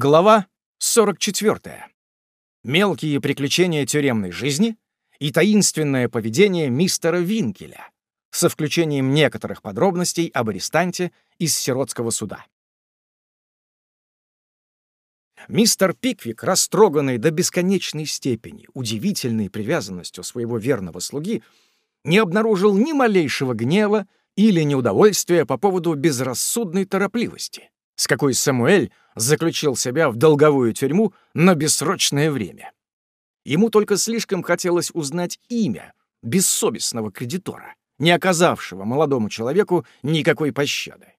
Глава 44. Мелкие приключения тюремной жизни и таинственное поведение мистера Винкеля со включением некоторых подробностей об арестанте из сиротского суда. Мистер Пиквик, растроганный до бесконечной степени удивительной привязанностью своего верного слуги, не обнаружил ни малейшего гнева или неудовольствия по поводу безрассудной торопливости, с какой Самуэль заключил себя в долговую тюрьму на бессрочное время. Ему только слишком хотелось узнать имя бессовестного кредитора, не оказавшего молодому человеку никакой пощады.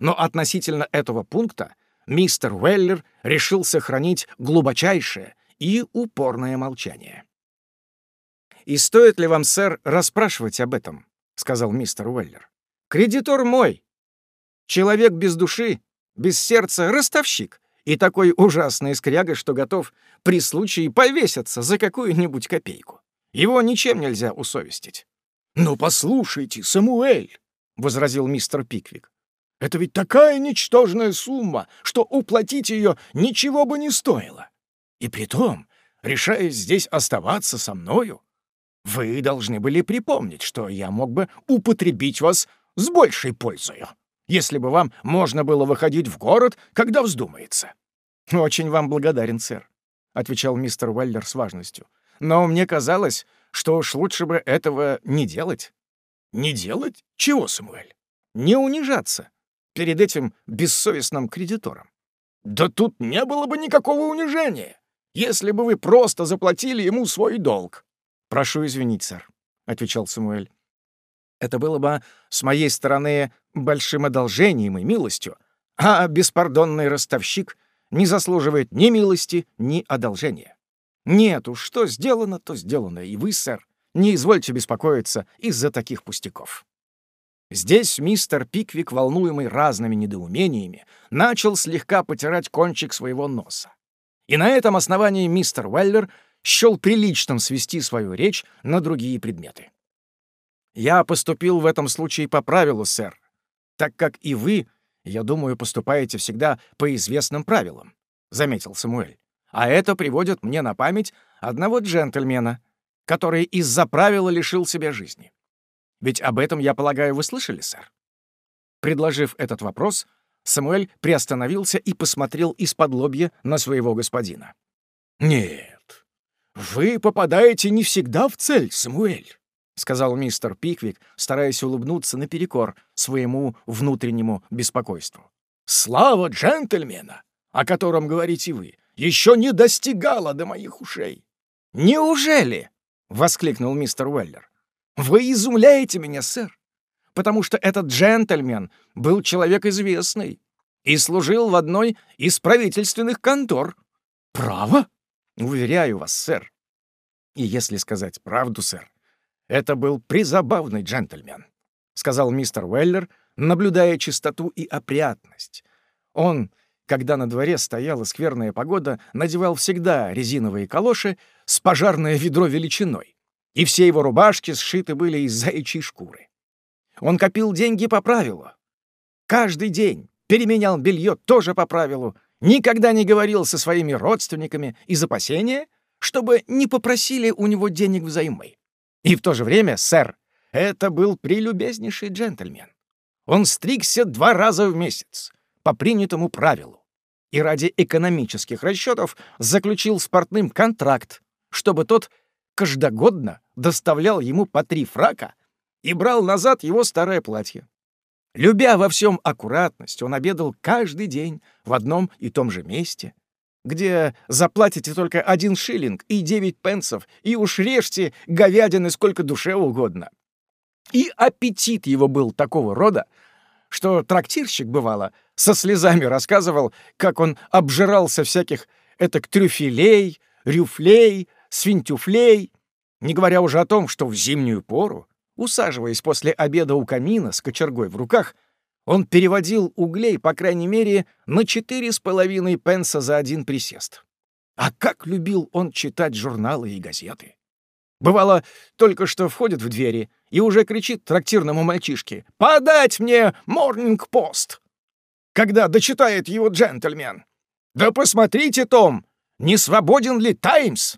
Но относительно этого пункта мистер Уэллер решил сохранить глубочайшее и упорное молчание. «И стоит ли вам, сэр, расспрашивать об этом?» — сказал мистер Уэллер. «Кредитор мой. Человек без души без сердца ростовщик и такой ужасный скряга, что готов при случае повеситься за какую-нибудь копейку. Его ничем нельзя усовестить. «Ну, послушайте, Самуэль!» — возразил мистер Пиквик. «Это ведь такая ничтожная сумма, что уплатить ее ничего бы не стоило. И притом, решаясь здесь оставаться со мною, вы должны были припомнить, что я мог бы употребить вас с большей пользою если бы вам можно было выходить в город, когда вздумается». «Очень вам благодарен, сэр», — отвечал мистер Уэллер с важностью. «Но мне казалось, что уж лучше бы этого не делать». «Не делать? Чего, Самуэль?» «Не унижаться перед этим бессовестным кредитором». «Да тут не было бы никакого унижения, если бы вы просто заплатили ему свой долг». «Прошу извинить, сэр», — отвечал Самуэль. Это было бы с моей стороны большим одолжением и милостью, а беспардонный ростовщик не заслуживает ни милости, ни одолжения. Нет уж, что сделано, то сделано, и вы, сэр, не извольте беспокоиться из-за таких пустяков. Здесь мистер Пиквик, волнуемый разными недоумениями, начал слегка потирать кончик своего носа. И на этом основании мистер Уэллер счел приличным свести свою речь на другие предметы. Я поступил в этом случае по правилу, сэр, так как и вы, я думаю, поступаете всегда по известным правилам», — заметил Самуэль. «А это приводит мне на память одного джентльмена, который из-за правила лишил себя жизни. Ведь об этом, я полагаю, вы слышали, сэр?» Предложив этот вопрос, Самуэль приостановился и посмотрел из-под лобья на своего господина. «Нет, вы попадаете не всегда в цель, Самуэль. — сказал мистер Пиквик, стараясь улыбнуться наперекор своему внутреннему беспокойству. «Слава джентльмена, о котором говорите вы, еще не достигала до моих ушей». «Неужели?» — воскликнул мистер Уэллер. «Вы изумляете меня, сэр, потому что этот джентльмен был человек известный и служил в одной из правительственных контор». «Право?» «Уверяю вас, сэр. И если сказать правду, сэр, это был призабавный джентльмен, сказал мистер Уэллер, наблюдая чистоту и опрятность. Он, когда на дворе стояла скверная погода, надевал всегда резиновые калоши с пожарное ведро величиной, и все его рубашки сшиты были из заячьей шкуры. Он копил деньги по правилу. Каждый день переменял белье тоже по правилу, никогда не говорил со своими родственниками из опасения, чтобы не попросили у него денег взаймы. И в то же время, сэр, это был прелюбезнейший джентльмен. Он стригся два раза в месяц, по принятому правилу, и ради экономических расчетов заключил с портным контракт, чтобы тот каждогодно доставлял ему по три фрака и брал назад его старое платье. Любя во всем аккуратность, он обедал каждый день в одном и том же месте, где заплатите только один шиллинг и девять пенсов, и уж режьте говядины сколько душе угодно. И аппетит его был такого рода, что трактирщик, бывало, со слезами рассказывал, как он обжирался всяких этак трюфелей, рюфлей, свинтюфлей, не говоря уже о том, что в зимнюю пору, усаживаясь после обеда у камина с кочергой в руках, он переводил углей, по крайней мере, на четыре с половиной пенса за один присест. А как любил он читать журналы и газеты! Бывало, только что входит в двери и уже кричит трактирному мальчишке «Подать мне Морнинг-пост!» Когда дочитает его джентльмен. Да посмотрите, Том, не свободен ли «Таймс»?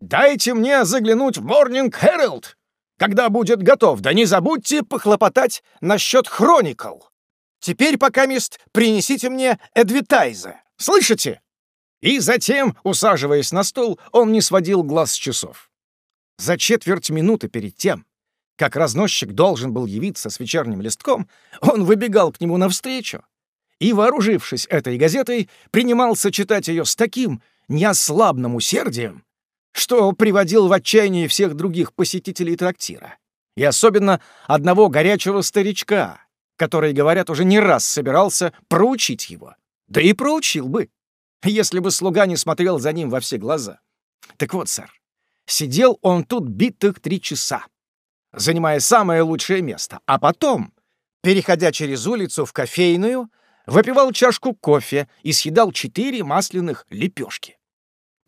Дайте мне заглянуть в Morning Herald, когда будет готов. Да не забудьте похлопотать насчет Chronicle. Теперь, пока мест, принесите мне Эдвитайза. Слышите?» И затем, усаживаясь на стол, он не сводил глаз с часов. За четверть минуты перед тем, как разносчик должен был явиться с вечерним листком, он выбегал к нему навстречу и, вооружившись этой газетой, принимался читать ее с таким неослабным усердием, что приводил в отчаяние всех других посетителей трактира. И особенно одного горячего старичка, который, говорят, уже не раз собирался проучить его. Да и проучил бы, если бы слуга не смотрел за ним во все глаза. Так вот, сэр, сидел он тут битых три часа, занимая самое лучшее место, а потом, переходя через улицу в кофейную, выпивал чашку кофе и съедал четыре масляных лепешки.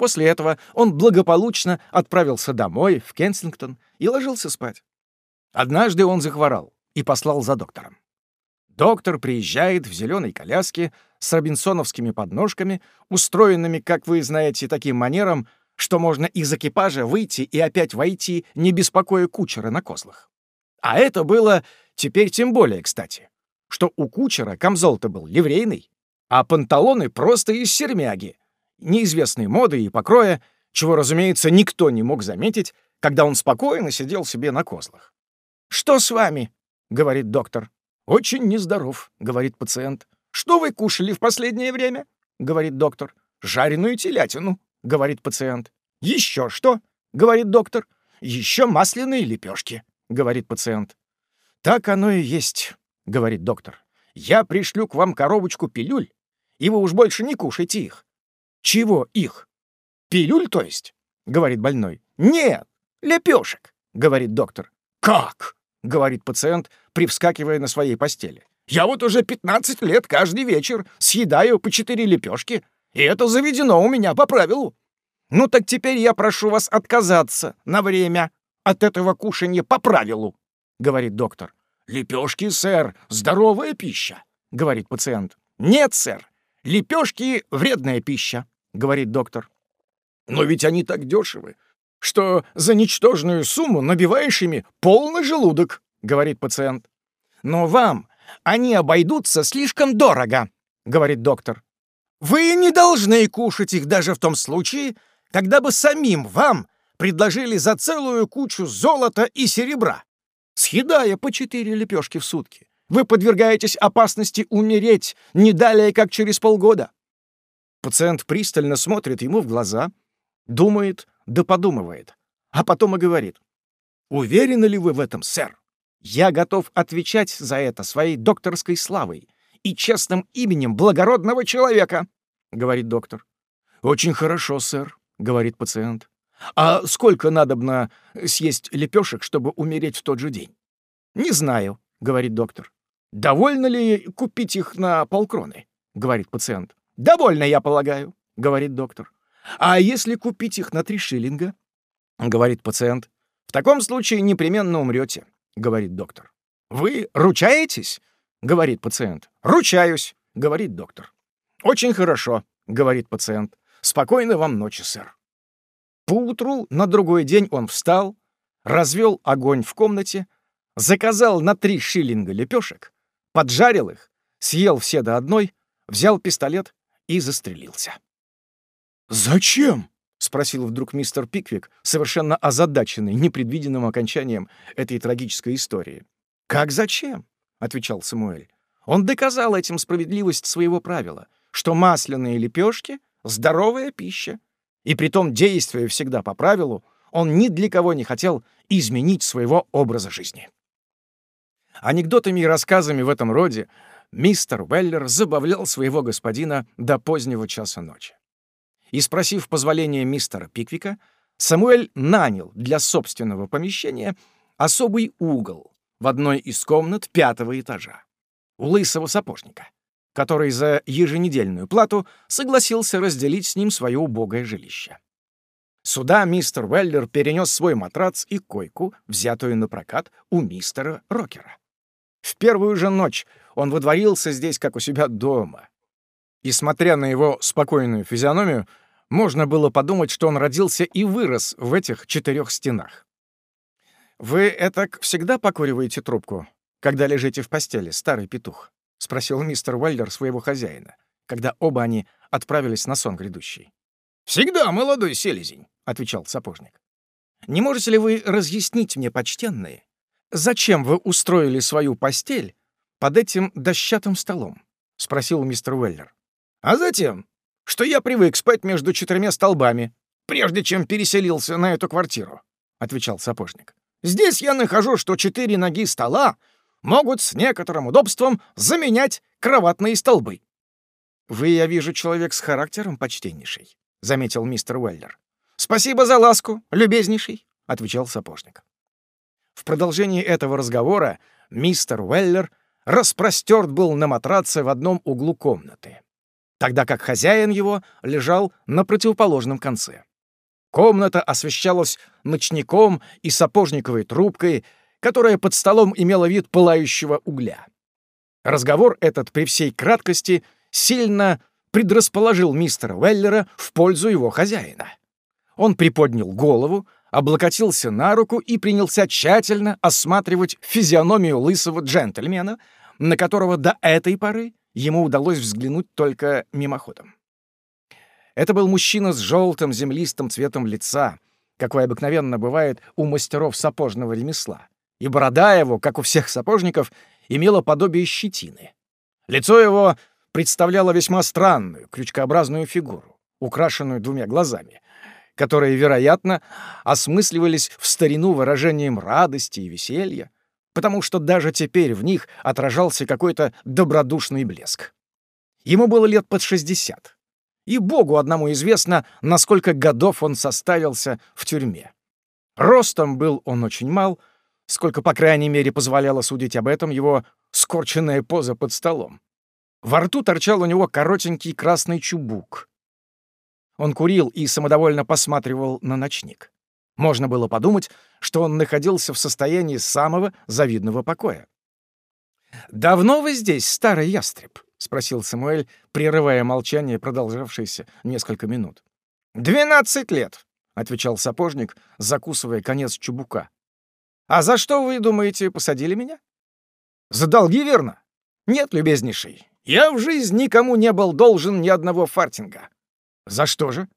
После этого он благополучно отправился домой, в Кенсингтон, и ложился спать. Однажды он захворал и послал за доктором. Доктор приезжает в зеленой коляске с робинсоновскими подножками, устроенными, как вы знаете, таким манером, что можно из экипажа выйти и опять войти, не беспокоя кучера на козлах. А это было теперь тем более кстати, что у кучера камзол-то был ливрейный, а панталоны просто из сермяги, неизвестной моды и покроя, чего, разумеется, никто не мог заметить, когда он спокойно сидел себе на козлах. «Что с вами?» — говорит доктор. «Очень нездоров», — говорит пациент. «Что вы кушали в последнее время?» — говорит доктор. «Жареную телятину», — говорит пациент. «Еще что?» — говорит доктор. «Еще масляные лепешки», — говорит пациент. «Так оно и есть», — говорит доктор. «Я пришлю к вам коробочку пилюль, и вы уж больше не кушайте их». «Чего их?» «Пилюль, то есть?» — говорит больной. «Нет, лепешек», — говорит доктор. «Как?» — говорит пациент, привскакивая на своей постели. «Я вот уже 15 лет каждый вечер съедаю по четыре лепешки, и это заведено у меня по правилу. Ну так теперь я прошу вас отказаться на время от этого кушанья по правилу», — говорит доктор. «Лепешки, сэр, здоровая пища», — говорит пациент. «Нет, сэр, лепешки — вредная пища», — говорит доктор. «Но ведь они так дешевы, что за ничтожную сумму набиваешь ими полный желудок», — говорит пациент. «Но вам они обойдутся слишком дорого», — говорит доктор. «Вы не должны кушать их даже в том случае, когда бы самим вам предложили за целую кучу золота и серебра. Съедая по четыре лепешки в сутки, вы подвергаетесь опасности умереть не далее, как через полгода». Пациент пристально смотрит ему в глаза, думает, да подумывает, а потом и говорит. «Уверены ли вы в этом, сэр? Я готов отвечать за это своей докторской славой и честным именем благородного человека», — говорит доктор. «Очень хорошо, сэр», — говорит пациент. «А сколько надобно съесть лепешек, чтобы умереть в тот же день?» «Не знаю», — говорит доктор. «Довольно ли купить их на полкроны?» — говорит пациент. «Довольно, я полагаю», — говорит доктор. А если купить их на три шиллинга? Говорит пациент. В таком случае непременно умрете, говорит доктор. Вы ручаетесь? Говорит пациент. Ручаюсь, говорит доктор. Очень хорошо, говорит пациент. Спокойной вам ночи, сэр. Поутру на другой день он встал, развел огонь в комнате, заказал на три шиллинга лепешек, поджарил их, съел все до одной, взял пистолет и застрелился. «Зачем?» — спросил вдруг мистер Пиквик, совершенно озадаченный непредвиденным окончанием этой трагической истории. «Как зачем?» — отвечал Самуэль. Он доказал этим справедливость своего правила, что масляные лепешки — здоровая пища, и притом, действуя всегда по правилу, он ни для кого не хотел изменить своего образа жизни. Анекдотами и рассказами в этом роде мистер Уэллер забавлял своего господина до позднего часа ночи и, спросив позволения мистера Пиквика, Самуэль нанял для собственного помещения особый угол в одной из комнат пятого этажа у лысого сапожника, который за еженедельную плату согласился разделить с ним свое убогое жилище. Сюда мистер Уэллер перенес свой матрац и койку, взятую на прокат у мистера Рокера. В первую же ночь он водворился здесь, как у себя дома, И, смотря на его спокойную физиономию, можно было подумать, что он родился и вырос в этих четырех стенах. «Вы это всегда покуриваете трубку, когда лежите в постели, старый петух?» — спросил мистер Уэллер своего хозяина, когда оба они отправились на сон грядущий. «Всегда, молодой селезень», — отвечал сапожник. «Не можете ли вы разъяснить мне, почтенные, зачем вы устроили свою постель под этим дощатым столом?» — спросил мистер Уэллер. «А затем, что я привык спать между четырьмя столбами, прежде чем переселился на эту квартиру», — отвечал сапожник. «Здесь я нахожу, что четыре ноги стола могут с некоторым удобством заменять кроватные столбы». «Вы, я вижу, человек с характером почтеннейший», — заметил мистер Уэллер. «Спасибо за ласку, любезнейший», — отвечал сапожник. В продолжении этого разговора мистер Уэллер распростерт был на матраце в одном углу комнаты, тогда как хозяин его лежал на противоположном конце. Комната освещалась ночником и сапожниковой трубкой, которая под столом имела вид пылающего угля. Разговор этот при всей краткости сильно предрасположил мистера Веллера в пользу его хозяина. Он приподнял голову, облокотился на руку и принялся тщательно осматривать физиономию лысого джентльмена, на которого до этой поры ему удалось взглянуть только мимоходом. Это был мужчина с желтым землистым цветом лица, какой обыкновенно бывает у мастеров сапожного ремесла, и борода его, как у всех сапожников, имела подобие щетины. Лицо его представляло весьма странную, крючкообразную фигуру, украшенную двумя глазами, которые, вероятно, осмысливались в старину выражением радости и веселья, потому что даже теперь в них отражался какой-то добродушный блеск. Ему было лет под шестьдесят, и Богу одному известно, насколько годов он составился в тюрьме. Ростом был он очень мал, сколько, по крайней мере, позволяло судить об этом его скорченная поза под столом. Во рту торчал у него коротенький красный чубук. Он курил и самодовольно посматривал на ночник. Можно было подумать, что он находился в состоянии самого завидного покоя. «Давно вы здесь, старый ястреб?» — спросил Самуэль, прерывая молчание, продолжавшееся несколько минут. «Двенадцать лет», — отвечал сапожник, закусывая конец чубука. «А за что, вы думаете, посадили меня?» «За долги, верно?» «Нет, любезнейший, я в жизни никому не был должен ни одного фартинга». «За что же?»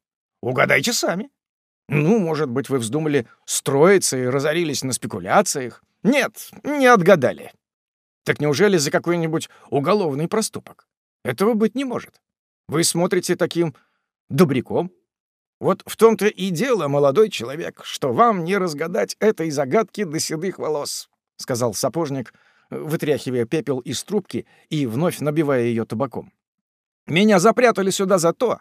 «Угадайте сами». «Ну, может быть, вы вздумали строиться и разорились на спекуляциях?» «Нет, не отгадали». «Так неужели за какой-нибудь уголовный проступок?» «Этого быть не может. Вы смотрите таким добряком». «Вот в том-то и дело, молодой человек, что вам не разгадать этой загадки до седых волос», — сказал сапожник, вытряхивая пепел из трубки и вновь набивая ее табаком. «Меня запрятали сюда за то,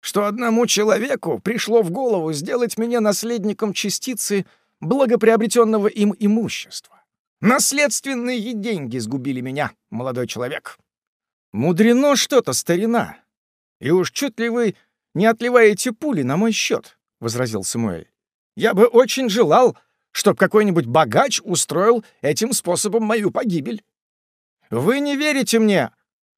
что одному человеку пришло в голову сделать меня наследником частицы благоприобретенного им имущества. Наследственные деньги сгубили меня, молодой человек. Мудрено что-то, старина. И уж чуть ли вы не отливаете пули на мой счет, — возразил Самуэль. Я бы очень желал, чтоб какой-нибудь богач устроил этим способом мою погибель. Вы не верите мне,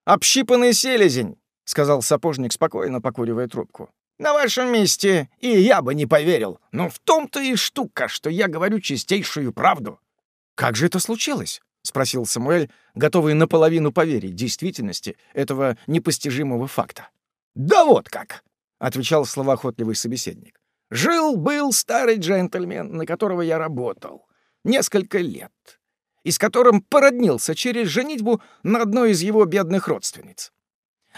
общипанный селезень, — сказал сапожник, спокойно покуривая трубку. «На вашем месте и я бы не поверил. Но в том-то и штука, что я говорю чистейшую правду». «Как же это случилось?» — спросил Самуэль, готовый наполовину поверить действительности этого непостижимого факта. «Да вот как!» — отвечал словоохотливый собеседник. «Жил-был старый джентльмен, на которого я работал. Несколько лет. И с которым породнился через женитьбу на одной из его бедных родственниц.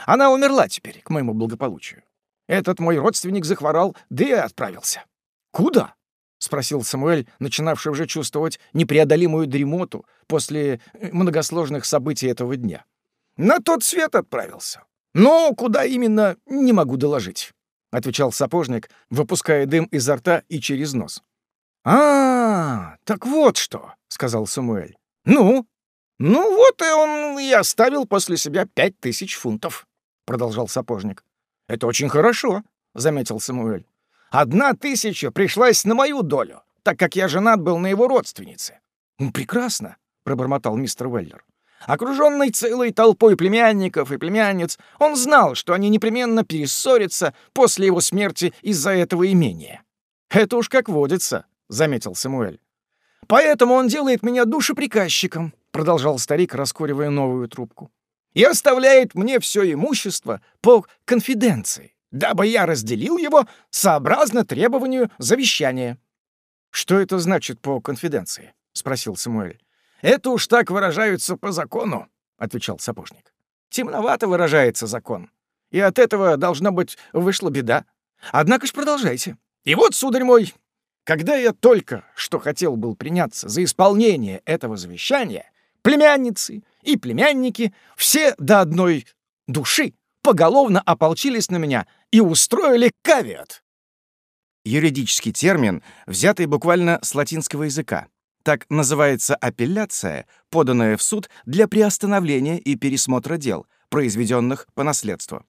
Она умерла теперь, к моему благополучию. Этот мой родственник захворал, да и отправился. Куда? — спросил Самуэль, начинавший уже чувствовать непреодолимую дремоту после э, многосложных событий этого дня. «На тот свет отправился. Но куда именно, не могу доложить», — отвечал сапожник, выпуская дым изо рта и через нос. «А, так вот что», — сказал Самуэль. «Ну, «Ну вот и он и оставил после себя пять тысяч фунтов», — продолжал сапожник. «Это очень хорошо», — заметил Самуэль. «Одна тысяча пришлась на мою долю, так как я женат был на его родственнице». «Прекрасно», — пробормотал мистер Уэллер. Окруженный целой толпой племянников и племянниц, он знал, что они непременно перессорятся после его смерти из-за этого имения. «Это уж как водится», — заметил Самуэль. «Поэтому он делает меня душеприказчиком», — продолжал старик, раскуривая новую трубку. «и оставляет мне все имущество по конфиденции, дабы я разделил его сообразно требованию завещания». «Что это значит по конфиденции?» — спросил Самуэль. «Это уж так выражаются по закону», — отвечал сапожник. «Темновато выражается закон. И от этого, должно быть, вышла беда. Однако ж продолжайте. И вот, сударь мой, когда я только что хотел был приняться за исполнение этого завещания, племянницы и племянники все до одной души поголовно ополчились на меня и устроили кавиат. Юридический термин, взятый буквально с латинского языка. Так называется апелляция, поданная в суд для приостановления и пересмотра дел, произведенных по наследству.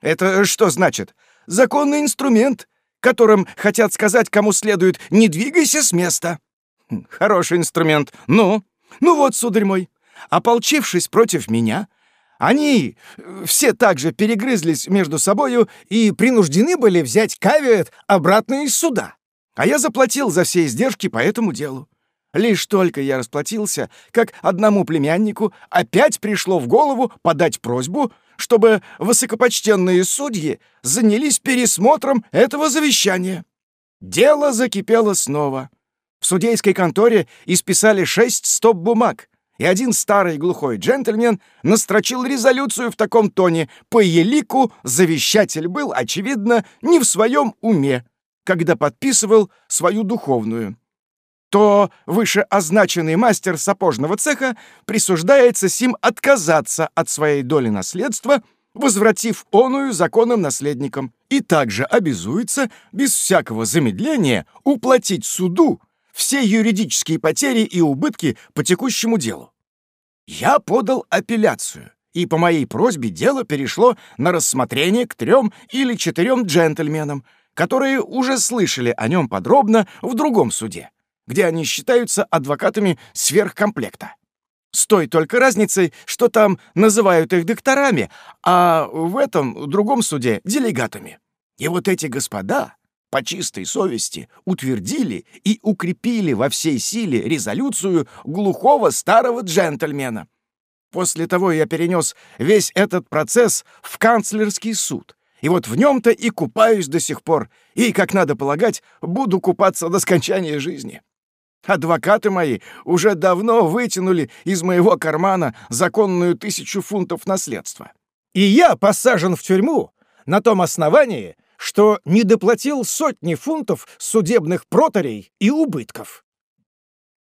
Это что значит? Законный инструмент, которым хотят сказать, кому следует «не двигайся с места». Хм, хороший инструмент. Ну, ну вот, сударь мой, ополчившись против меня, они э, все также перегрызлись между собою и принуждены были взять кавиат обратно из суда. А я заплатил за все издержки по этому делу. Лишь только я расплатился, как одному племяннику опять пришло в голову подать просьбу, чтобы высокопочтенные судьи занялись пересмотром этого завещания. Дело закипело снова. В судейской конторе исписали шесть стоп бумаг, и один старый глухой джентльмен настрочил резолюцию в таком тоне. По елику завещатель был, очевидно, не в своем уме, когда подписывал свою духовную то вышеозначенный мастер сапожного цеха присуждается сим отказаться от своей доли наследства, возвратив оную законным наследникам, и также обязуется без всякого замедления уплатить суду все юридические потери и убытки по текущему делу. Я подал апелляцию, и по моей просьбе дело перешло на рассмотрение к трем или четырем джентльменам, которые уже слышали о нем подробно в другом суде где они считаются адвокатами сверхкомплекта. С той только разницей, что там называют их докторами, а в этом другом суде — делегатами. И вот эти господа по чистой совести утвердили и укрепили во всей силе резолюцию глухого старого джентльмена. После того я перенес весь этот процесс в канцлерский суд, и вот в нем-то и купаюсь до сих пор, и, как надо полагать, буду купаться до скончания жизни. Адвокаты мои уже давно вытянули из моего кармана законную тысячу фунтов наследства. И я посажен в тюрьму на том основании, что не доплатил сотни фунтов судебных проторей и убытков.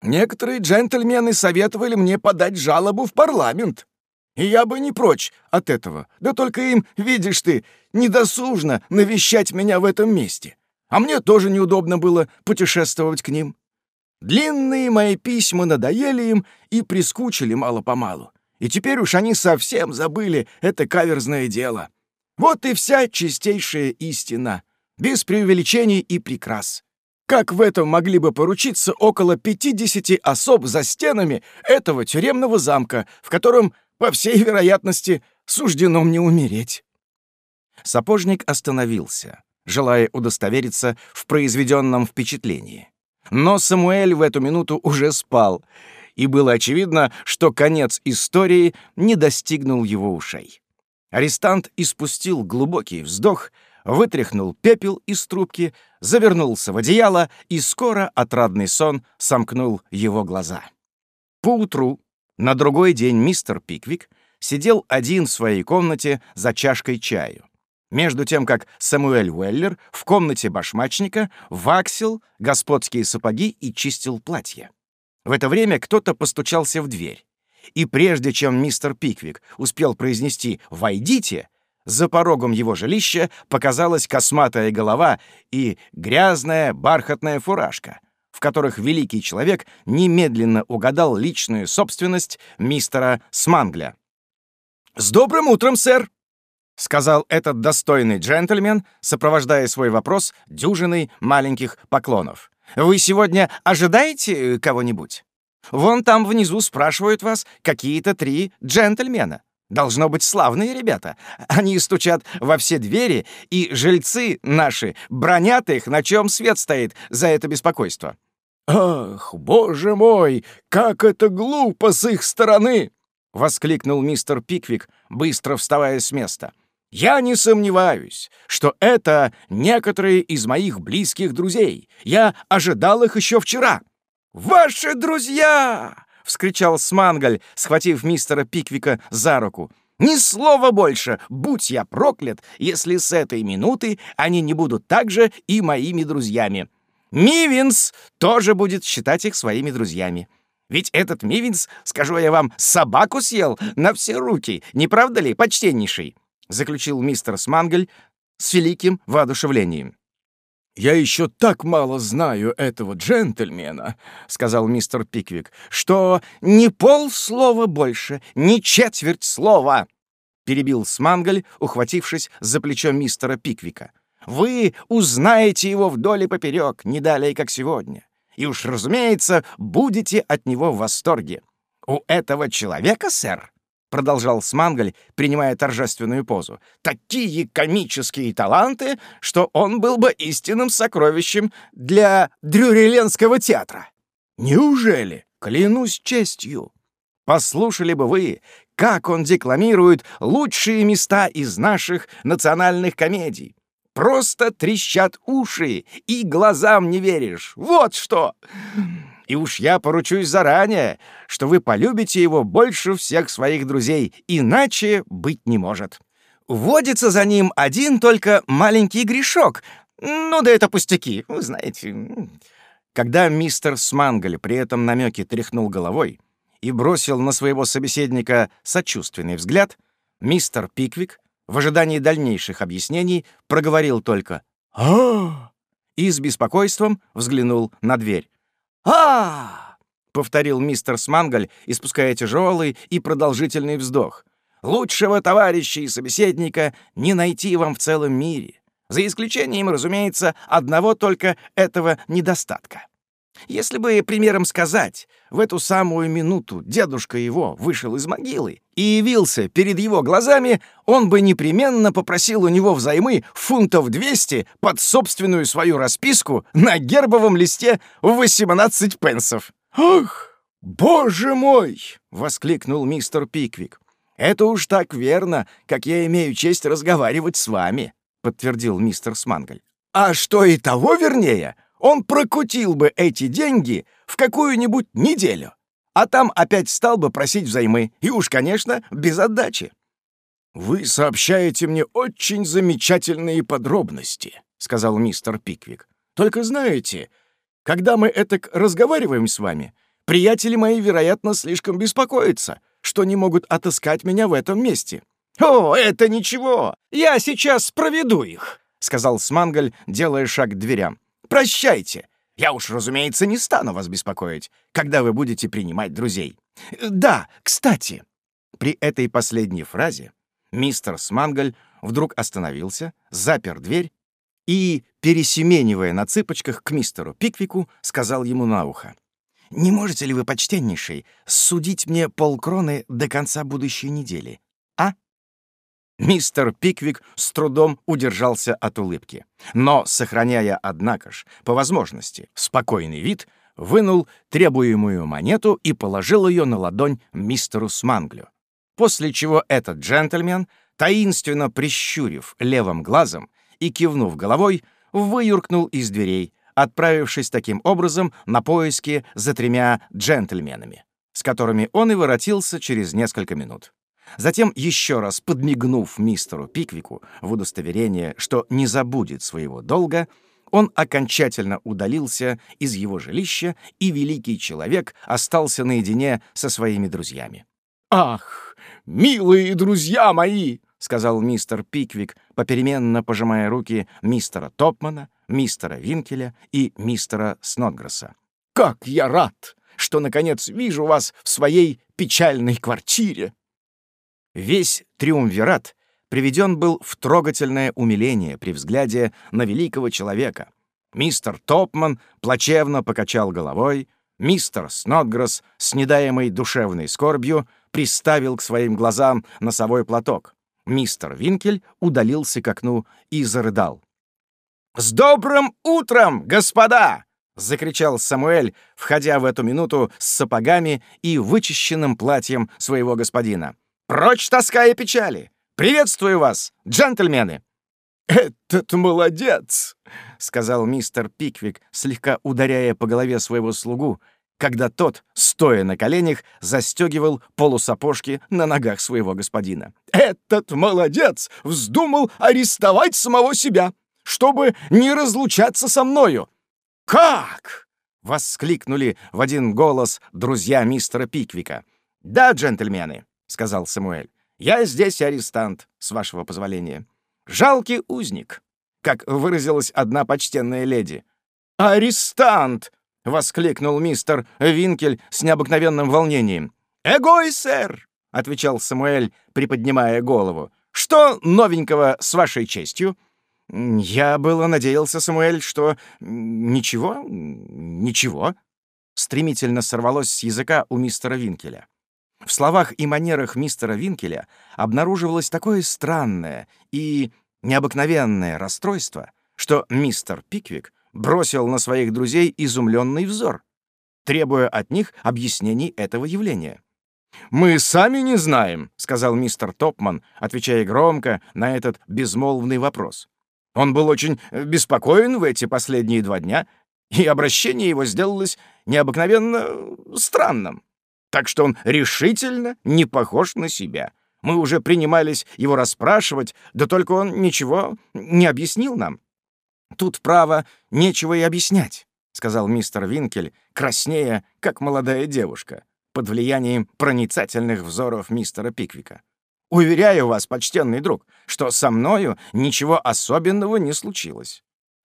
Некоторые джентльмены советовали мне подать жалобу в парламент. И я бы не прочь от этого. Да только им, видишь ты, недосужно навещать меня в этом месте. А мне тоже неудобно было путешествовать к ним. Длинные мои письма надоели им и прискучили мало-помалу. И теперь уж они совсем забыли это каверзное дело. Вот и вся чистейшая истина, без преувеличений и прикрас. Как в этом могли бы поручиться около 50 особ за стенами этого тюремного замка, в котором, по всей вероятности, суждено мне умереть? Сапожник остановился, желая удостовериться в произведенном впечатлении. Но Самуэль в эту минуту уже спал, и было очевидно, что конец истории не достигнул его ушей. Арестант испустил глубокий вздох, вытряхнул пепел из трубки, завернулся в одеяло, и скоро отрадный сон сомкнул его глаза. Поутру, на другой день мистер Пиквик сидел один в своей комнате за чашкой чаю между тем как Самуэль Уэллер в комнате башмачника ваксил господские сапоги и чистил платье. В это время кто-то постучался в дверь. И прежде чем мистер Пиквик успел произнести «Войдите», за порогом его жилища показалась косматая голова и грязная бархатная фуражка, в которых великий человек немедленно угадал личную собственность мистера Смангля. «С добрым утром, сэр!» — сказал этот достойный джентльмен, сопровождая свой вопрос дюжиной маленьких поклонов. «Вы сегодня ожидаете кого-нибудь?» Вон там внизу спрашивают вас какие-то три джентльмена. Должно быть славные ребята. Они стучат во все двери, и жильцы наши бронят их, на чем свет стоит за это беспокойство. «Ах, боже мой, как это глупо с их стороны!» — воскликнул мистер Пиквик, быстро вставая с места. «Я не сомневаюсь, что это некоторые из моих близких друзей. Я ожидал их еще вчера». «Ваши друзья!» — вскричал Смангаль, схватив мистера Пиквика за руку. «Ни слова больше! Будь я проклят, если с этой минуты они не будут также и моими друзьями. Мивинс тоже будет считать их своими друзьями. Ведь этот Мивинс, скажу я вам, собаку съел на все руки, не правда ли, почтеннейший?» — заключил мистер Смангаль с великим воодушевлением. «Я еще так мало знаю этого джентльмена», — сказал мистер Пиквик, «что ни полслова больше, ни четверть слова», — перебил Смангаль, ухватившись за плечо мистера Пиквика. «Вы узнаете его вдоль и поперек, не далее, как сегодня. И уж, разумеется, будете от него в восторге. У этого человека, сэр, продолжал Смангаль, принимая торжественную позу, такие комические таланты, что он был бы истинным сокровищем для Дрюриленского театра. Неужели? Клянусь честью. Послушали бы вы, как он декламирует лучшие места из наших национальных комедий. Просто трещат уши, и глазам не веришь. Вот что! И уж я поручусь заранее, что вы полюбите его больше всех своих друзей, иначе быть не может. Водится за ним один только маленький грешок. Ну да это пустяки, вы знаете. Когда мистер Смангаль при этом намеке тряхнул головой и бросил на своего собеседника сочувственный взгляд, мистер Пиквик в ожидании дальнейших объяснений проговорил только а и с беспокойством взглянул на дверь а повторил мистер Смангаль, испуская тяжелый и продолжительный вздох. «Лучшего товарища и собеседника не найти вам в целом мире, за исключением, разумеется, одного только этого недостатка. Если бы, примером сказать, в эту самую минуту дедушка его вышел из могилы и явился перед его глазами, он бы непременно попросил у него взаймы фунтов 200 под собственную свою расписку на гербовом листе в 18 пенсов. «Ах, боже мой!» — воскликнул мистер Пиквик. «Это уж так верно, как я имею честь разговаривать с вами», — подтвердил мистер Смангаль. «А что и того вернее, он прокутил бы эти деньги в какую-нибудь неделю, а там опять стал бы просить взаймы, и уж, конечно, без отдачи. «Вы сообщаете мне очень замечательные подробности», — сказал мистер Пиквик. «Только знаете, когда мы это разговариваем с вами, приятели мои, вероятно, слишком беспокоятся, что не могут отыскать меня в этом месте». «О, это ничего! Я сейчас проведу их», — сказал Смангаль, делая шаг к дверям. Прощайте. Я уж, разумеется, не стану вас беспокоить, когда вы будете принимать друзей. Да, кстати». При этой последней фразе мистер Смангаль вдруг остановился, запер дверь и, пересеменивая на цыпочках к мистеру Пиквику, сказал ему на ухо. «Не можете ли вы, почтеннейший, судить мне полкроны до конца будущей недели, а?» Мистер Пиквик с трудом удержался от улыбки, но, сохраняя, однако ж, по возможности, спокойный вид, вынул требуемую монету и положил ее на ладонь мистеру Сманглю. После чего этот джентльмен, таинственно прищурив левым глазом и кивнув головой, выюркнул из дверей, отправившись таким образом на поиски за тремя джентльменами, с которыми он и воротился через несколько минут. Затем, еще раз подмигнув мистеру Пиквику в удостоверение, что не забудет своего долга, он окончательно удалился из его жилища, и великий человек остался наедине со своими друзьями. «Ах, милые друзья мои!» — сказал мистер Пиквик, попеременно пожимая руки мистера Топмана, мистера Винкеля и мистера Снотгресса. «Как я рад, что, наконец, вижу вас в своей печальной квартире!» Весь триумвират приведен был в трогательное умиление при взгляде на великого человека. Мистер Топман плачевно покачал головой, мистер Снотгресс с недаемой душевной скорбью приставил к своим глазам носовой платок. Мистер Винкель удалился к окну и зарыдал. «С добрым утром, господа!» — закричал Самуэль, входя в эту минуту с сапогами и вычищенным платьем своего господина. «Прочь тоска и печали! Приветствую вас, джентльмены!» «Этот молодец!» — сказал мистер Пиквик, слегка ударяя по голове своего слугу, когда тот, стоя на коленях, застегивал полусапожки на ногах своего господина. «Этот молодец вздумал арестовать самого себя, чтобы не разлучаться со мною!» «Как?» — воскликнули в один голос друзья мистера Пиквика. «Да, джентльмены», — сказал Самуэль, — «я здесь арестант, с вашего позволения». Жалкий узник, как выразилась одна почтенная леди. «Арестант!» — воскликнул мистер Винкель с необыкновенным волнением. «Эгой, сэр!» — отвечал Самуэль, приподнимая голову. «Что новенького с вашей честью?» «Я было надеялся, Самуэль, что... ничего, ничего...» Стремительно сорвалось с языка у мистера Винкеля. В словах и манерах мистера Винкеля обнаруживалось такое странное и необыкновенное расстройство, что мистер Пиквик бросил на своих друзей изумленный взор, требуя от них объяснений этого явления. «Мы сами не знаем», — сказал мистер Топман, отвечая громко на этот безмолвный вопрос. Он был очень беспокоен в эти последние два дня, и обращение его сделалось необыкновенно странным так что он решительно не похож на себя. Мы уже принимались его расспрашивать, да только он ничего не объяснил нам. Тут, право, нечего и объяснять, — сказал мистер Винкель, краснея, как молодая девушка, под влиянием проницательных взоров мистера Пиквика. «Уверяю вас, почтенный друг, что со мною ничего особенного не случилось.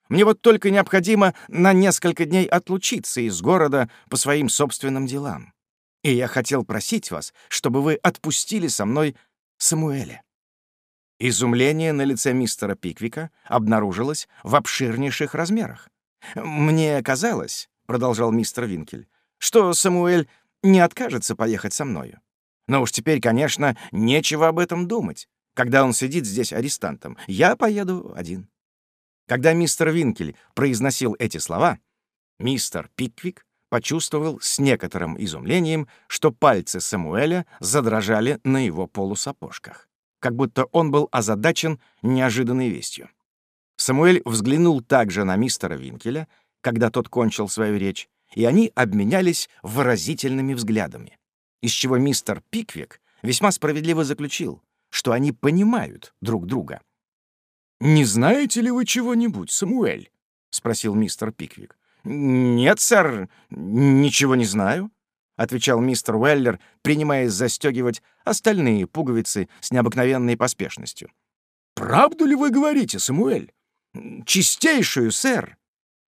Мне вот только необходимо на несколько дней отлучиться из города по своим собственным делам и я хотел просить вас, чтобы вы отпустили со мной Самуэля». Изумление на лице мистера Пиквика обнаружилось в обширнейших размерах. «Мне казалось», — продолжал мистер Винкель, «что Самуэль не откажется поехать со мною. Но уж теперь, конечно, нечего об этом думать. Когда он сидит здесь арестантом, я поеду один». Когда мистер Винкель произносил эти слова, мистер Пиквик почувствовал с некоторым изумлением, что пальцы Самуэля задрожали на его полусапожках, как будто он был озадачен неожиданной вестью. Самуэль взглянул также на мистера Винкеля, когда тот кончил свою речь, и они обменялись выразительными взглядами, из чего мистер Пиквик весьма справедливо заключил, что они понимают друг друга. «Не знаете ли вы чего-нибудь, Самуэль?» — спросил мистер Пиквик. «Нет, сэр, ничего не знаю», — отвечал мистер Уэллер, принимаясь застегивать остальные пуговицы с необыкновенной поспешностью. «Правду ли вы говорите, Самуэль?» «Чистейшую, сэр.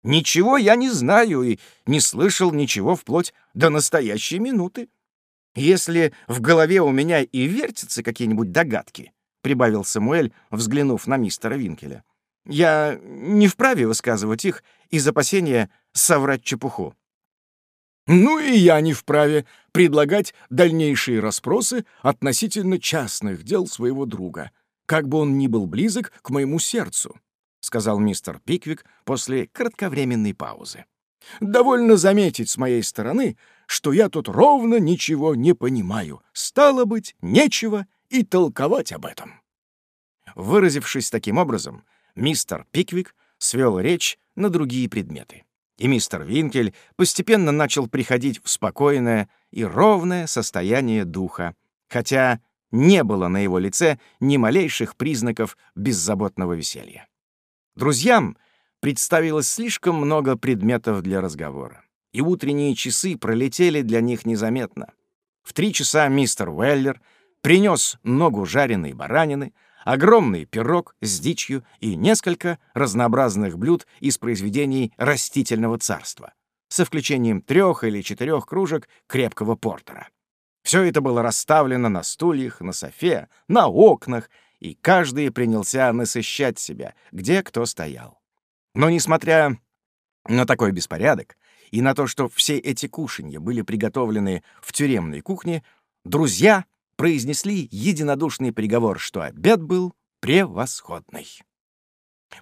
Ничего я не знаю и не слышал ничего вплоть до настоящей минуты. Если в голове у меня и вертятся какие-нибудь догадки», — прибавил Самуэль, взглянув на мистера Винкеля, — «я не вправе высказывать их из опасения соврать чепуху. Ну и я не вправе предлагать дальнейшие расспросы относительно частных дел своего друга, как бы он ни был близок к моему сердцу, — сказал мистер Пиквик после кратковременной паузы. «Довольно заметить с моей стороны, что я тут ровно ничего не понимаю. Стало быть, нечего и толковать об этом». Выразившись таким образом, мистер Пиквик свел речь на другие предметы и мистер Винкель постепенно начал приходить в спокойное и ровное состояние духа, хотя не было на его лице ни малейших признаков беззаботного веселья. Друзьям представилось слишком много предметов для разговора, и утренние часы пролетели для них незаметно. В три часа мистер Уэллер принес ногу жареной баранины, огромный пирог с дичью и несколько разнообразных блюд из произведений растительного царства, со включением трех или четырех кружек крепкого портера. Все это было расставлено на стульях, на софе, на окнах, и каждый принялся насыщать себя, где кто стоял. Но, несмотря на такой беспорядок, и на то, что все эти кушанья были приготовлены в тюремной кухне, друзья произнесли единодушный приговор, что обед был превосходный.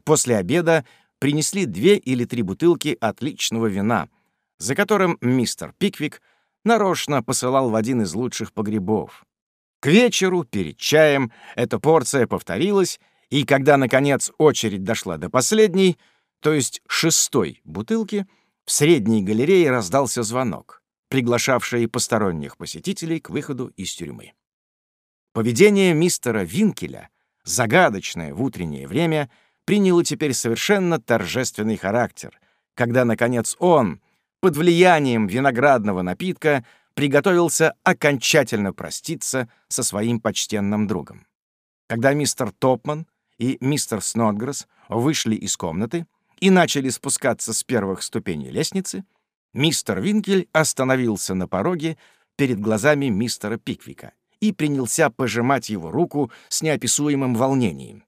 После обеда принесли две или три бутылки отличного вина, за которым мистер Пиквик нарочно посылал в один из лучших погребов. К вечеру, перед чаем, эта порция повторилась, и когда, наконец, очередь дошла до последней, то есть шестой бутылки, в средней галерее раздался звонок, приглашавший посторонних посетителей к выходу из тюрьмы. Поведение мистера Винкеля, загадочное в утреннее время, приняло теперь совершенно торжественный характер, когда, наконец, он, под влиянием виноградного напитка, приготовился окончательно проститься со своим почтенным другом. Когда мистер Топман и мистер Снотгресс вышли из комнаты и начали спускаться с первых ступеней лестницы, мистер Винкель остановился на пороге перед глазами мистера Пиквика и принялся пожимать его руку с неописуемым волнением,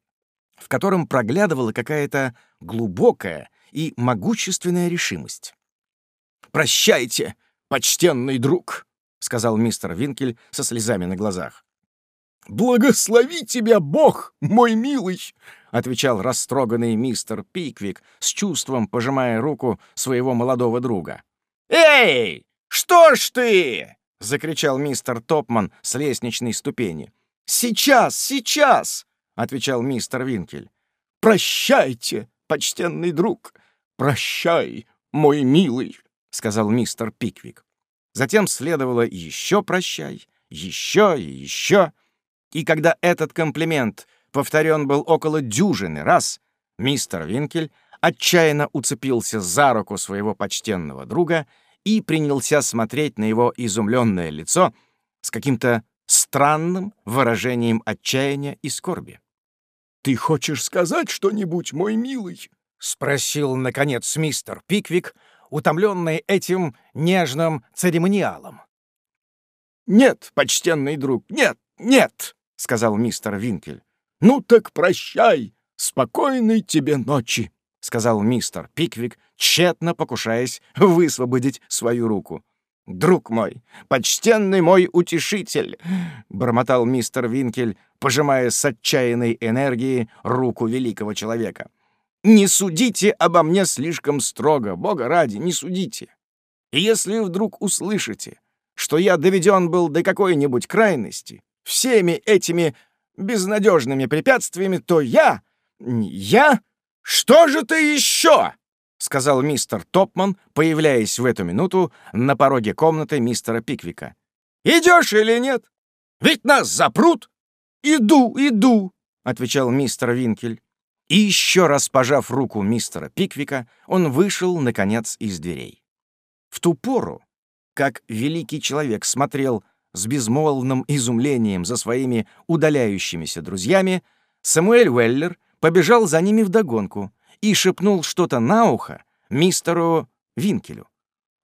в котором проглядывала какая-то глубокая и могущественная решимость. «Прощайте, почтенный друг», — сказал мистер Винкель со слезами на глазах. «Благослови тебя, Бог, мой милый!» — отвечал растроганный мистер Пиквик, с чувством пожимая руку своего молодого друга. «Эй, что ж ты?» — закричал мистер Топман с лестничной ступени. «Сейчас, сейчас!» — отвечал мистер Винкель. «Прощайте, почтенный друг! Прощай, мой милый!» — сказал мистер Пиквик. Затем следовало еще прощай, еще и еще. И когда этот комплимент повторен был около дюжины раз, мистер Винкель отчаянно уцепился за руку своего почтенного друга и принялся смотреть на его изумленное лицо с каким-то странным выражением отчаяния и скорби. «Ты хочешь сказать что-нибудь, мой милый?» — спросил, наконец, мистер Пиквик, утомленный этим нежным церемониалом. «Нет, почтенный друг, нет, нет!» — сказал мистер Винкель. «Ну так прощай! Спокойной тебе ночи!» — сказал мистер Пиквик, тщетно покушаясь высвободить свою руку. «Друг мой, почтенный мой утешитель!» — бормотал мистер Винкель, пожимая с отчаянной энергией руку великого человека. «Не судите обо мне слишком строго, Бога ради, не судите. И если вдруг услышите, что я доведен был до какой-нибудь крайности, всеми этими безнадежными препятствиями, то я... Я... Что же ты еще? — сказал мистер Топман, появляясь в эту минуту на пороге комнаты мистера Пиквика. «Идешь или нет? Ведь нас запрут!» «Иду, иду!» — отвечал мистер Винкель. И еще раз пожав руку мистера Пиквика, он вышел, наконец, из дверей. В ту пору, как великий человек смотрел с безмолвным изумлением за своими удаляющимися друзьями, Самуэль Уэллер побежал за ними вдогонку и шепнул что-то на ухо мистеру Винкелю.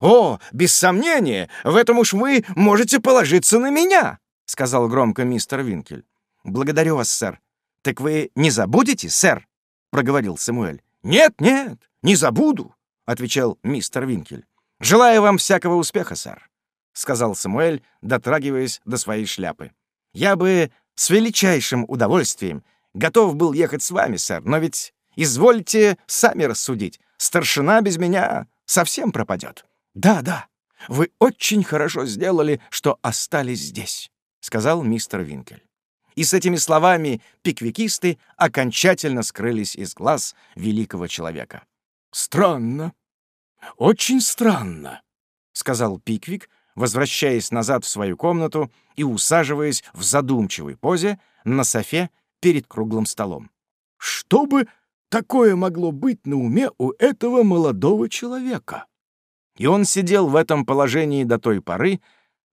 «О, без сомнения, в этом уж вы можете положиться на меня!» — сказал громко мистер Винкель. «Благодарю вас, сэр. Так вы не забудете, сэр?» — проговорил Самуэль. «Нет, нет, не забуду», — отвечал мистер Винкель. «Желаю вам всякого успеха, сэр. — сказал Самуэль, дотрагиваясь до своей шляпы. «Я бы с величайшим удовольствием готов был ехать с вами, сэр, но ведь извольте сами рассудить. Старшина без меня совсем пропадет. «Да, да, вы очень хорошо сделали, что остались здесь», — сказал мистер Винкель. И с этими словами пиквикисты окончательно скрылись из глаз великого человека. «Странно, очень странно», — сказал Пиквик, возвращаясь назад в свою комнату и усаживаясь в задумчивой позе на софе перед круглым столом. «Что бы такое могло быть на уме у этого молодого человека?» И он сидел в этом положении до той поры,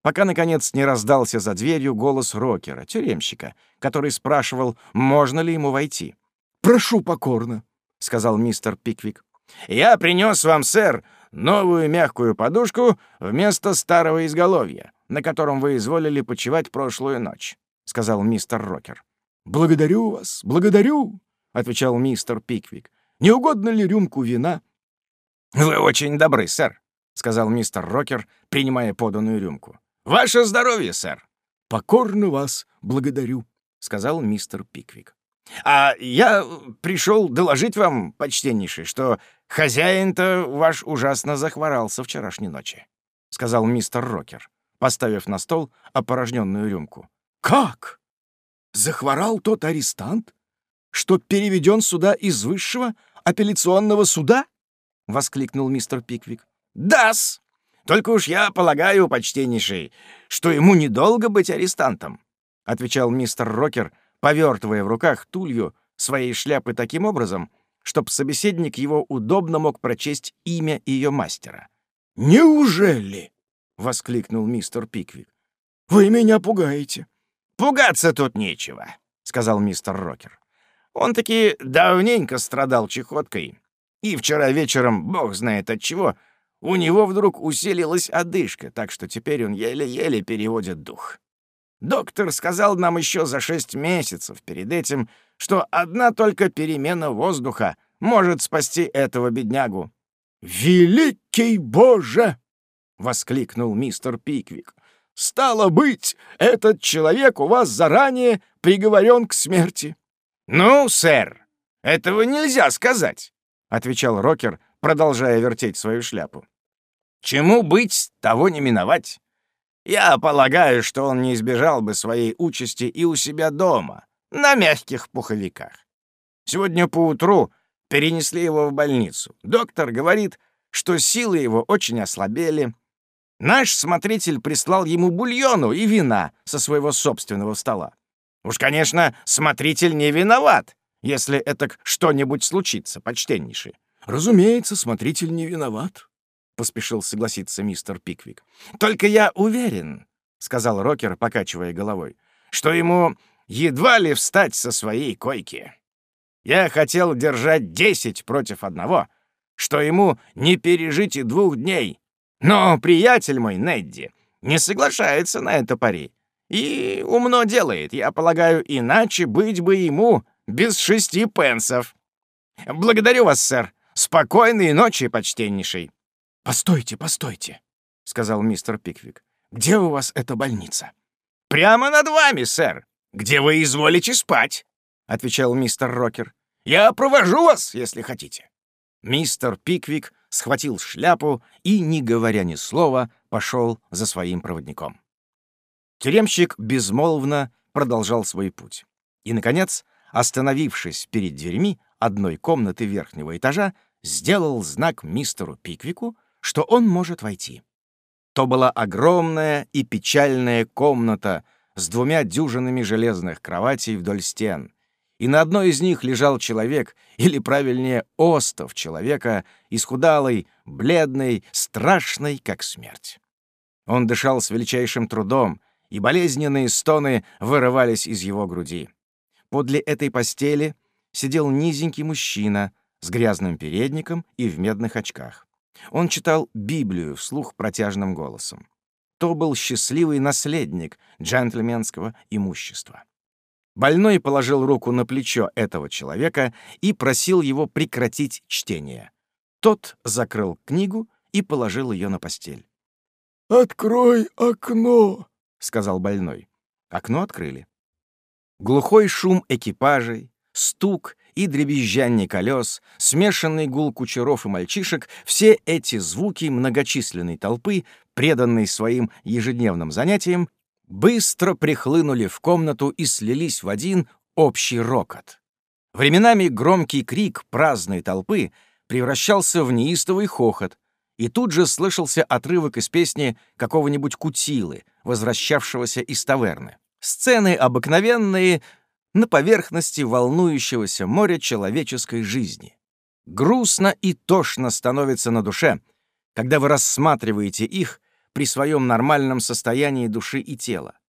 пока, наконец, не раздался за дверью голос Рокера, тюремщика, который спрашивал, можно ли ему войти. «Прошу покорно», — сказал мистер Пиквик. «Я принес вам, сэр, новую мягкую подушку вместо старого изголовья, на котором вы изволили почивать прошлую ночь», — сказал мистер Рокер. «Благодарю вас, благодарю», — отвечал мистер Пиквик. «Не угодно ли рюмку вина?» «Вы очень добры, сэр», сказал мистер Рокер, принимая поданную рюмку. «Ваше здоровье, сэр!» «Покорно вас благодарю», — сказал мистер Пиквик. «А я пришел доложить вам, почтеннейший, что хозяин-то ваш ужасно захворал со вчерашней ночи», — сказал мистер Рокер, поставив на стол опорожненную рюмку. «Как? Захворал тот арестант, что переведен сюда из высшего апелляционного суда?» — воскликнул мистер Пиквик. «Да-с! Только уж я полагаю, почтеннейший, что ему недолго быть арестантом», — отвечал мистер Рокер, повертывая в руках тулью своей шляпы таким образом, чтоб собеседник его удобно мог прочесть имя ее мастера. «Неужели?» — воскликнул мистер Пиквик. «Вы меня пугаете». «Пугаться тут нечего», — сказал мистер Рокер. «Он таки давненько страдал чехоткой, и вчера вечером, бог знает от чего, у него вдруг усилилась одышка, так что теперь он еле-еле переводит дух. Доктор сказал нам еще за шесть месяцев перед этим, что одна только перемена воздуха может спасти этого беднягу. «Великий Боже!» — воскликнул мистер Пиквик. «Стало быть, этот человек у вас заранее приговорен к смерти». «Ну, сэр, этого нельзя сказать», — отвечал Рокер, продолжая вертеть свою шляпу. Чему быть, того не миновать. Я полагаю, что он не избежал бы своей участи и у себя дома, на мягких пуховиках. Сегодня поутру перенесли его в больницу. Доктор говорит, что силы его очень ослабели. Наш смотритель прислал ему бульону и вина со своего собственного стола. Уж, конечно, смотритель не виноват, если это что-нибудь случится, почтеннейший. Разумеется, смотритель не виноват, — поспешил согласиться мистер Пиквик. «Только я уверен», — сказал Рокер, покачивая головой, «что ему едва ли встать со своей койки. Я хотел держать десять против одного, что ему не пережить и двух дней. Но приятель мой, Недди, не соглашается на это пари. И умно делает, я полагаю, иначе быть бы ему без шести пенсов. Благодарю вас, сэр. Спокойной ночи, почтеннейший. «Постойте, постойте», — сказал мистер Пиквик. «Где у вас эта больница?» «Прямо над вами, сэр, где вы изволите спать», — отвечал мистер Рокер. «Я провожу вас, если хотите». Мистер Пиквик схватил шляпу и, не говоря ни слова, пошел за своим проводником. Тюремщик безмолвно продолжал свой путь. И, наконец, остановившись перед дверьми одной комнаты верхнего этажа, сделал знак мистеру Пиквику, что он может войти. То была огромная и печальная комната с двумя дюжинами железных кроватей вдоль стен, и на одной из них лежал человек, или, правильнее, остов человека, исхудалый, бледный, страшный, как смерть. Он дышал с величайшим трудом, и болезненные стоны вырывались из его груди. Подле этой постели сидел низенький мужчина с грязным передником и в медных очках. Он читал Библию вслух протяжным голосом. То был счастливый наследник джентльменского имущества. Больной положил руку на плечо этого человека и просил его прекратить чтение. Тот закрыл книгу и положил ее на постель. «Открой окно», — сказал больной. Окно открыли. Глухой шум экипажей, стук и дребезжание колес, смешанный гул кучеров и мальчишек, все эти звуки многочисленной толпы, преданной своим ежедневным занятиям, быстро прихлынули в комнату и слились в один общий рокот. Временами громкий крик праздной толпы превращался в неистовый хохот, и тут же слышался отрывок из песни какого-нибудь кутилы, возвращавшегося из таверны. Сцены обыкновенные, на поверхности волнующегося моря человеческой жизни. Грустно и тошно становится на душе, когда вы рассматриваете их при своем нормальном состоянии души и тела.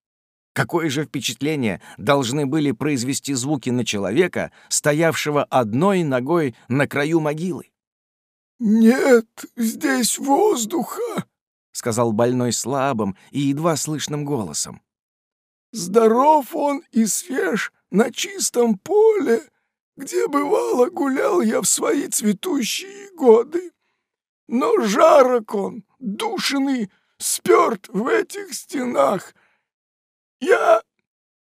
Какое же впечатление должны были произвести звуки на человека, стоявшего одной ногой на краю могилы? «Нет здесь воздуха», — сказал больной слабым и едва слышным голосом. «Здоров он и свеж, на чистом поле, где, бывало, гулял я в свои цветущие годы. Но жарок он, душины сперт в этих стенах. Я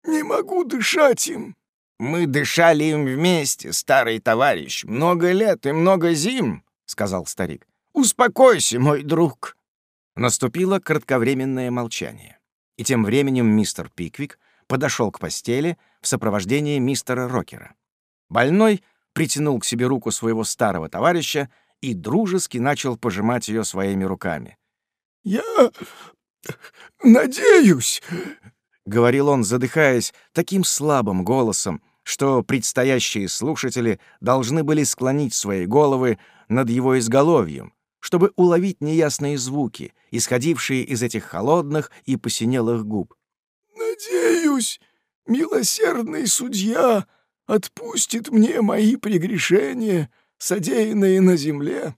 не могу дышать им. Мы дышали им вместе, старый товарищ, много лет и много зим, сказал старик. Успокойся, мой друг. Наступило кратковременное молчание. И тем временем мистер Пиквик подошел к постели в сопровождении мистера Рокера. Больной притянул к себе руку своего старого товарища и дружески начал пожимать ее своими руками. «Я надеюсь», — говорил он, задыхаясь таким слабым голосом, что предстоящие слушатели должны были склонить свои головы над его изголовьем, чтобы уловить неясные звуки, исходившие из этих холодных и посинелых губ. «Надеюсь, милосердный судья отпустит мне мои прегрешения, содеянные на земле.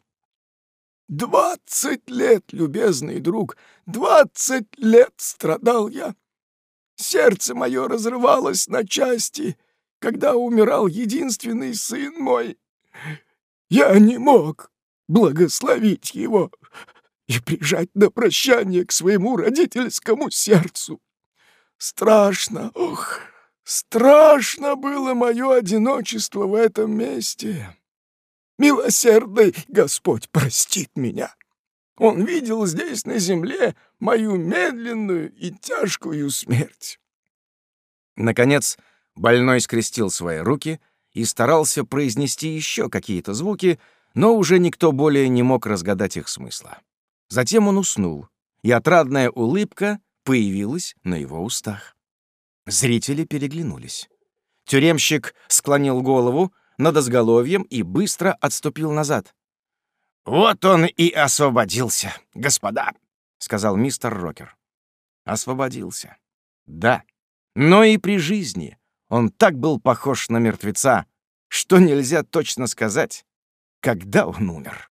Двадцать лет, любезный друг, двадцать лет страдал я. Сердце мое разрывалось на части, когда умирал единственный сын мой. Я не мог благословить его и прижать на прощание к своему родительскому сердцу. Страшно, ох, страшно было мое одиночество в этом месте. Милосердный Господь простит меня. Он видел здесь на земле мою медленную и тяжкую смерть. Наконец, больной скрестил свои руки и старался произнести еще какие-то звуки, но уже никто более не мог разгадать их смысла. Затем он уснул, и отрадная улыбка появилась на его устах. Зрители переглянулись. Тюремщик склонил голову над изголовьем и быстро отступил назад. «Вот он и освободился, господа», — сказал мистер Рокер. Освободился. Да, но и при жизни он так был похож на мертвеца, что нельзя точно сказать, когда он умер.